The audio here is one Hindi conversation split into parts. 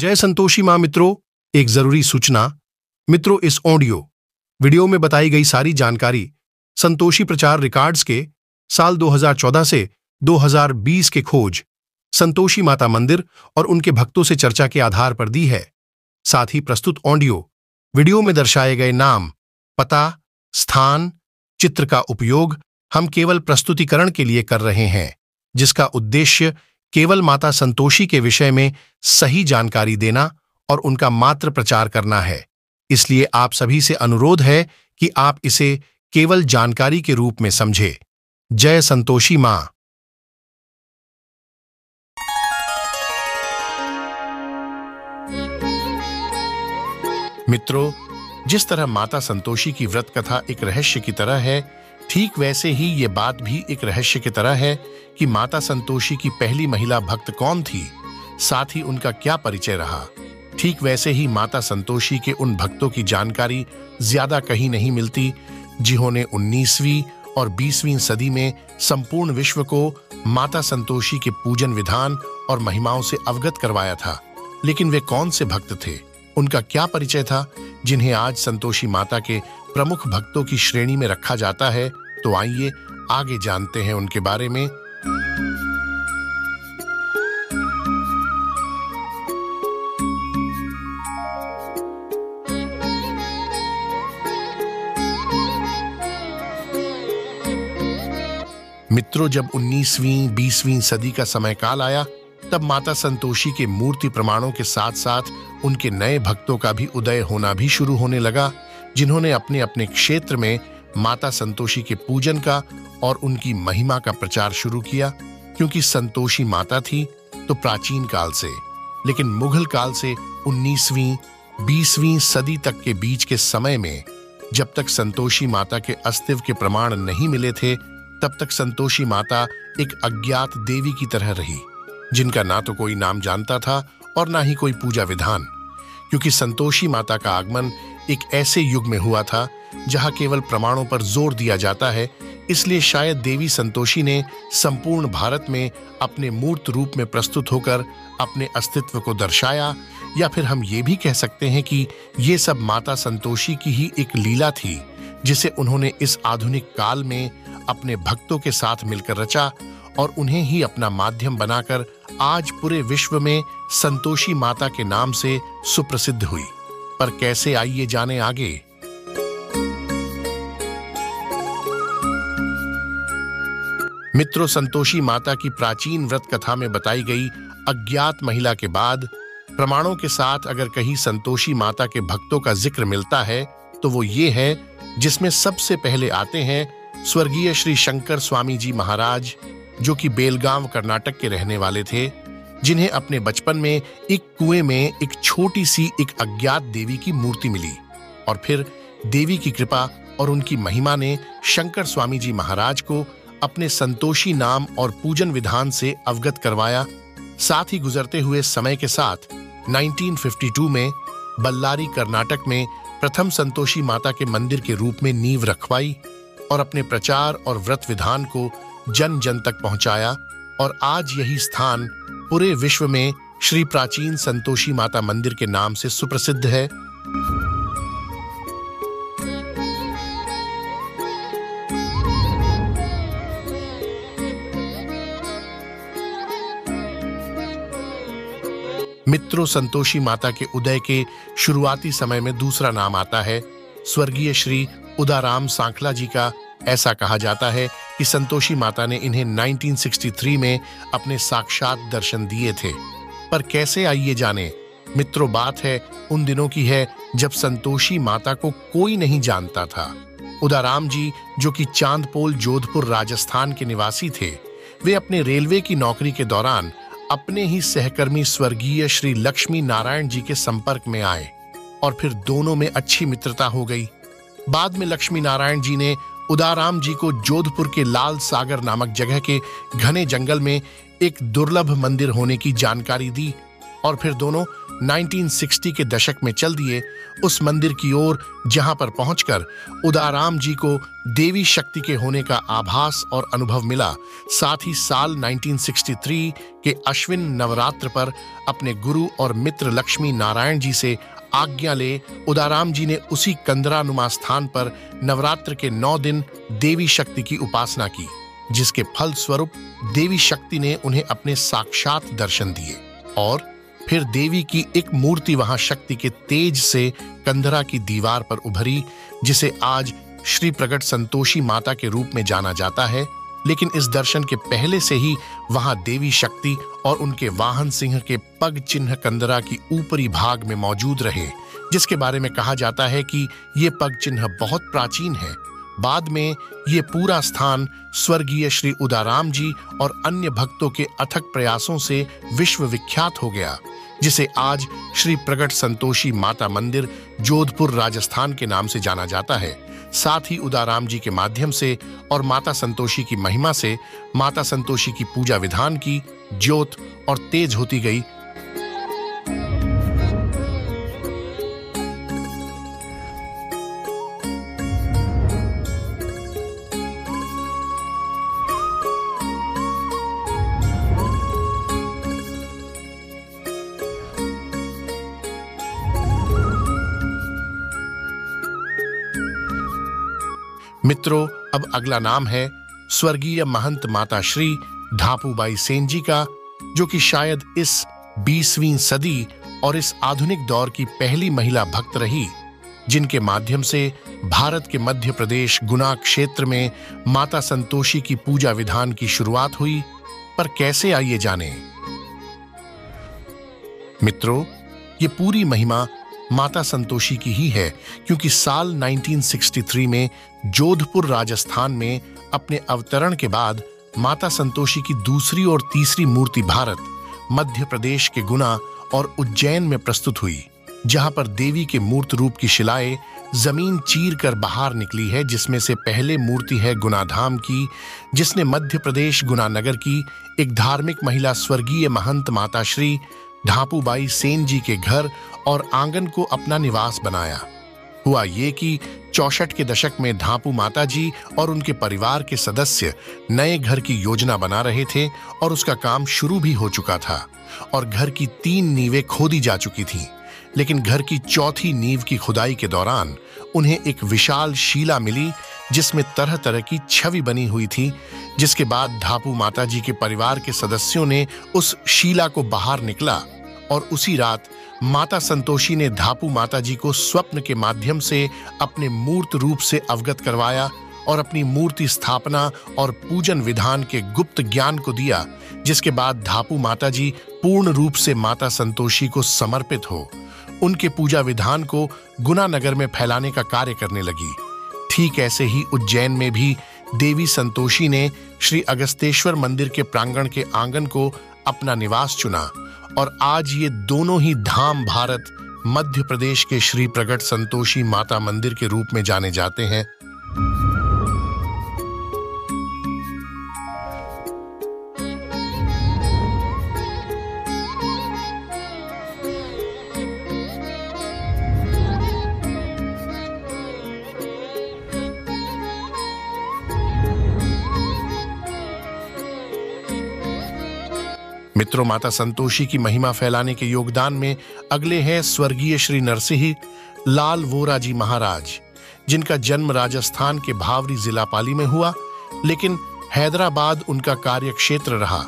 जय संतोषी माँ मित्रों, एक ज़रूरी सूचना। मित्रों, इस ऑडियो, वीडियो में बताई गई सारी जानकारी संतोषी प्रचार रिकॉर्ड्स के साल 2014 से 2020 के खोज, संतोषी माता मंदिर और उनके भक्तों से चर्चा के आधार पर दी है। साथ ही प्रस्तुत ऑडियो, वीडियो में दर्शाए गए नाम, पता, स्थान, चित्र का उपयोग हम केवल प्रस्तुतिकरण के लिए कर रहे हैं, जिसका उद्देश्य केवल माता संतोषी के विषय में सही जानकारी देना और उनका मात्र प्रचार करना है। इसलिए आप सभी से अनुरोध है कि आप इसे केवल जानकारी के रूप में समझे। जय संतोषी माँ। मित्रों, जिस तरह माता संतोषी की व्रत कथा एक रहस्य की तरह है ठीक वैसे ही ये बात भी एक रहस्य की तरह है कि माता संतोषी की पहली महिला भक्त कौन थी, साथ ही उनका क्या परिचय रहा। ठीक वैसे ही माता संतोषी के उन भक्तों की जानकारी ज़्यादा कहीं नहीं मिलती, जिन्होंने 19वीं और 20वीं सदी में संपूर्ण विश्व को माता संतोषी के पूजन विधान और महिमाओं से अवगत करवाया था। लेकिन वे कौन से भक्त थे? उनका क्या परिचय था, जिन्हें आज संतोषी माता के प्रमुख भक्तों की श्रेणी में रखा जाता है तो आइए, आगे जानते हैं उनके बारे में। मित्रों, जब 19वीं 20वीं सदी का समय काल आया, तब माता संतोषी के मूर्ति प्रमाणों के साथ साथ उनके नए भक्तों का भी उदय होना भी शुरू होने लगा, जिन्होंने अपने अपने क्षेत्र में माता संतोषी के पूजन का और उनकी महिमा का प्रचार शुरू किया, क्योंकि संतोषी माता थी तो प्राचीन काल से, लेकिन मुगल काल से 19वीं 20वीं सदी तक के बीच के समय में, जब तक संतोषी माता के अस्तित्व के प्रमाण नहीं मिले थे, तब तक संतोषी माता एक अज्ञात देवी की तरह रही, जिनका ना तो कोई नाम जानता था और ना ही कोई पूजा विधान। क्योंकि संतोषी माता का आगमन एक ऐसे युग में हुआ था, जहाँ केवल प्रमाणों पर ज़ोर दिया जाता है, इसलिए शायद देवी संतोषी ने संपूर्ण भारत में अपने मूर्त रूप में प्रस्तुत होकर अपने अस्तित्व को दर्शाया, या फिर हम ये भी कह सकते हैं कि ये सब माता संतोषी की ही एक लीला थी, जिसे उन्होंने इस आधुनिक काल में अपने भक्तों के साथ मिलकर रचा और उन्हें ही अपना माध्यम बनाकर आज पूरे विश्व में संतोषी माता के नाम से सुप्रसिद्ध हुई। पर कैसे आइए जाने आगे? मित्रों, संतोषी माता की प्राचीन व्रत कथा में बताई गई अज्ञात महिला के बाद प्रमाणों के साथ अगर कहीं संतोषी माता के भक्तों का ज़िक्र मिलता है तो वो ये है, जिसमें सबसे पहले आते हैं स्वर्गीय श्री शंकर स्वामी जी महाराज जो कि बेलगांव कर्नाटक के रहने वाले थे, जिन्हें अपने बचपन में एक कुएँ में एक छोटी सी एक अज्ञात देवी की मूर्ति मिली। और फिर देवी की कृपा और उनकी महिमा ने शंकर स्वामी जी महाराज को अपने संतोषी नाम और पूजन विधान से अवगत करवाया। साथ ही गुजरते हुए समय के साथ 1952 में बल्लारी, कर्नाटक में प्रथम संतोषी माता के मंदिर के रूप में नींव रखवाई और अपने प्रचार और व्रत विधान को जन जन तक पहुँचाया और आज यही स्थान पूरे विश्व में श्री प्राचीन संतोषी माता मंदिर के नाम से सुप्रसिद्ध है। मित्रों, संतोषी माता के उदय के शुरुआती समय में दूसरा नाम आता है। स्वर्गीय श्री उदाराम सांखला जी का ऐसा कहा जाता है कि संतोषी माता ने इन्हें 1963 में अपने साक्षात दर्शन दिए थे। पर कैसे आइए जाने? मित्रों, बात है उन दिनों की है जब संतोषी माता को कोई नहीं जानता था। उदाराम जी, जो कि चांदपोल, जोधपुर, राजस्थान के निवासी थे, वे अपने रेलवे की नौकरी के दौरान अपने ही सहकर्मी स्वर्गीय श्री लक्ष्मी नारायण जी के संपर्क में आए और फिर दोनों में अच्छी मित्रता हो गई। बाद में लक्ष्मी नारायण जी ने उदाराम जी को जोधपुर के लाल सागर नामक जगह के घने जंगल में एक दुर्लभ मंदिर होने की जानकारी दी और फिर दोनों 1960 के दशक में चल दिए उस मंदिर की ओर, जहाँ पर पहुंचकर उदाराम जी को देवी शक्ति के होने का आभास और अनुभव मिला। साथ ही साल 1963 के अश्विन नवरात्र पर अपने गुरु और मित्र लक्ष्मी नारायण जी से आज्ञा ले, उदाराम जी ने उसी कंदरा नुमा स्थान पर नवरात्र के नौ दिन देवी शक्ति की उपासना की, जिसके फल स्वरूप देवी शक्ति ने उन्हें अपने साक्षात दर्शन दिए। और फिर देवी की एक मूर्ति वहाँ शक्ति के तेज से कंधरा की दीवार पर उभरी, जिसे आज श्री प्रगट संतोषी माता के रूप में जाना जाता है लेकिन इस दर्शन के पहले से ही वहाँ देवी शक्ति और उनके वाहन सिंह के पग चिन्ह कंदरा की ऊपरी भाग में मौजूद रहे, जिसके बारे में कहा जाता है कि ये पग चिन्ह बहुत प्राचीन है। बाद में ये पूरा स्थान स्वर्गीय श्री उदाराम जी और अन्य भक्तों के अथक प्रयासों से विश्व विख्यात हो गया, जिसे आज श्री प्रगट संतोषी माता मंदिर जोधपुर राजस्थान के नाम से जाना जाता है। साथ ही उदाराम जी के माध्यम से और माता संतोषी की महिमा से माता संतोषी की पूजा विधान की, ज्योत और तेज होती गई मित्रों, अब अगला नाम है स्वर्गीय महंत माता श्री ढापूबाई सेन जी का, जो कि शायद इस बीसवीं सदी और इस आधुनिक दौर की पहली महिला भक्त रही, जिनके माध्यम से भारत के मध्य प्रदेश गुना क्षेत्र में माता संतोषी की पूजा विधान की शुरुआत हुई, पर कैसे आइए जाने? मित्रों, ये पूरी महिमा माता संतोषी की ही है, क्योंकि साल 1963 में जोधपुर राजस्थान में अपने अवतरण के बाद माता संतोषी की दूसरी और तीसरी मूर्ति भारत, मध्य प्रदेश के गुना और उज्जैन में प्रस्तुत हुई, जहाँ पर देवी के मूर्त रूप की शिलाएँ ज़मीन चीर कर बाहर निकली है, जिसमें से पहले मूर्ति है गुनाधाम की, जिसने मध्य प्रदेश गुनानगर की एक धार्मिक महिला स्वर्गीय महंत माता श्री ढापूबाई सेन जी के घर और आँगन को अपना निवास बनाया। हुआ ये कि चौसठ के दशक में ढापू माता जी और उनके परिवार के सदस्य नए घर की योजना बना रहे थे और उसका काम शुरू भी हो चुका था और घर की तीन नींवें खोदी जा चुकी थीं। लेकिन घर की चौथी नींव की खुदाई के दौरान उन्हें एक विशाल शीला मिली जिसमें तरह तरह की छवि बनी हुई थी जिसके बाद धापू माता जी के परिवार के सदस्यों ने उस शीला को बाहर निकला और उसी रात माता संतोषी ने धापू माता जी को स्वप्न के माध्यम से अपने मूर्त रूप से अवगत करवाया और अपनी मूर्ति स्थापना और पूजन विधान के गुप्त ज्ञान को दिया, जिसके बाद धापू माता जी पूर्ण रूप से माता संतोषी को समर्पित हो। उनके पूजा विधान को गुना नगर में फैलाने का कार्य करने लगी। ठीक ऐसे ही उज्जैन में भी देवी संतोषी ने श्री अगस्तेश्वर मंदिर के प्रांगण के आँगन को अपना निवास चुना और आज ये दोनों ही धाम भारत, मध्य प्रदेश के श्री प्रगट संतोषी माता मंदिर के रूप में जाने जाते हैं। मित्रों माता संतोषी की महिमा फैलाने के योगदान में अगले हैं स्वर्गीय श्री नरसिंह, लाल वोरा जी महाराज, जिनका जन्म राजस्थान के भावरी जिला पाली में हुआ, लेकिन हैदराबाद उनका कार्य क्षेत्र रहा।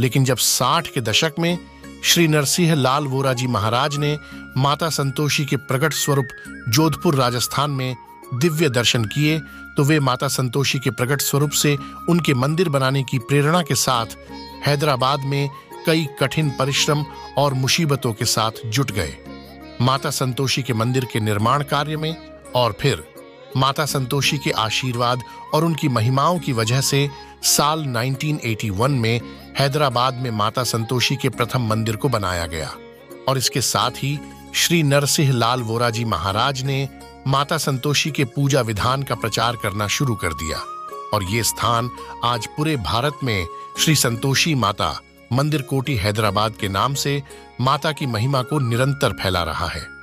लेकिन जब साठ के दशक में श्री नरसिंह लाल वोरा जी महाराज ने माता संतोषी के प्रकट स्वरूप जोधपुर राजस्थान में दिव्य दर्शन किए तो वे माता संतोषी के प्रकट स्वरूप से उनके मंदिर बनाने की प्रेरणा के साथ हैदराबाद में कई कठिन परिश्रम और मुसीबतों के साथ जुट गए। माता संतोषी के मंदिर के निर्माण कार्य में और फिर माता संतोषी के आशीर्वाद और उनकी महिमाओं की वजह से साल 1981 में हैदराबाद में माता संतोषी के प्रथम मंदिर को बनाया गया और इसके साथ ही श्री नरसिंह लाल वोरा जी महाराज ने माता संतोषी के पूजा विधान का प्रचार करना शुरू कर दिया और ये स्थान आज पूरे भारत में श्री संतोषी माता मंदिर कोटी हैदराबाद के नाम से माता की महिमा को निरंतर फैला रहा है।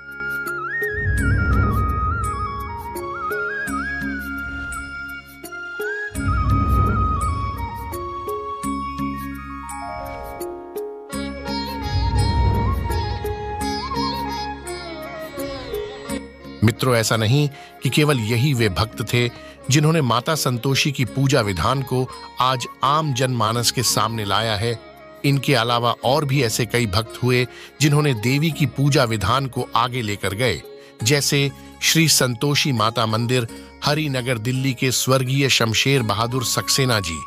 मित्रों, ऐसा नहीं कि केवल यही वे भक्त थे जिन्होंने माता संतोषी की पूजा विधान को आज आम जनमानस के सामने लाया है इनके अलावा और भी ऐसे कई भक्त हुए जिन्होंने देवी की पूजा विधान को आगे लेकर गए, जैसे श्री संतोषी माता मंदिर, हरिनगर दिल्ली के स्वर्गीय शमशेर बहादुर सक्सेना जी,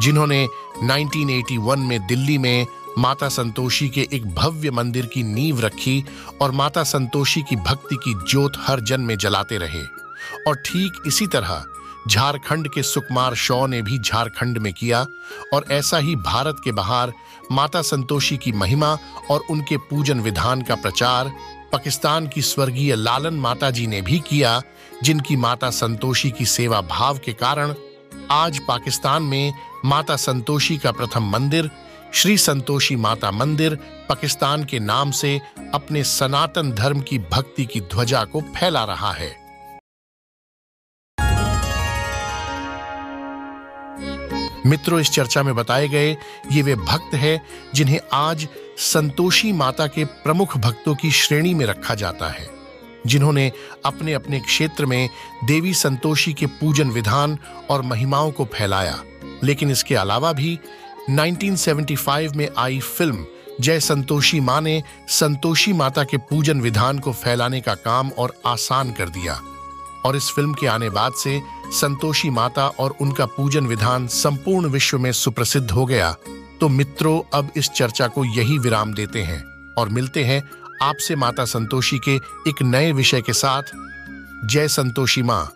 जिन्होंने 1981 में दिल्ली में माता संतोषी के एक भव्य मंदिर की नींव रखी और माता संतोषी की भक्ति की ज्योत हर जन में जलाते रहे। और ठीक इसी तरह झारखंड के सुकुमार शॉ ने भी झारखंड में किया और ऐसा ही भारत के बाहर माता संतोषी की महिमा और उनके पूजन विधान का प्रचार पाकिस्तान की स्वर्गीय लालन माता जी ने भी किया, जिनकी माता संतोषी की सेवा भाव के कारण आज पाकिस्तान में माता संतोषी का प्रथम मंदिर, श्री संतोषी माता मंदिर पाकिस्तान के नाम से अपने सनातन धर्म की भक्ति की ध्वजा को फैला रहा है। मित्रों, इस चर्चा में बताए गए ये वे भक्त हैं जिन्हें आज संतोषी माता के प्रमुख भक्तों की श्रेणी में रखा जाता है, जिन्होंने अपने अपने क्षेत्र में देवी संतोषी के पूजन विधान और महिमाओं को फैलाया। लेकिन इसके अलावा भी 1975 में आई फ़िल्म जय संतोषी माँ ने संतोषी माता के पूजन विधान को फैलाने का काम और आसान कर दिया। और इस फ़िल्म के आने बाद से संतोषी माता और उनका पूजन विधान संपूर्ण विश्व में सुप्रसिद्ध हो गया। तो मित्रों, अब इस चर्चा को यही विराम देते हैं और मिलते हैं आपसे माता संतोषी के एक नए विषय के साथ। जय संतोषी माँ।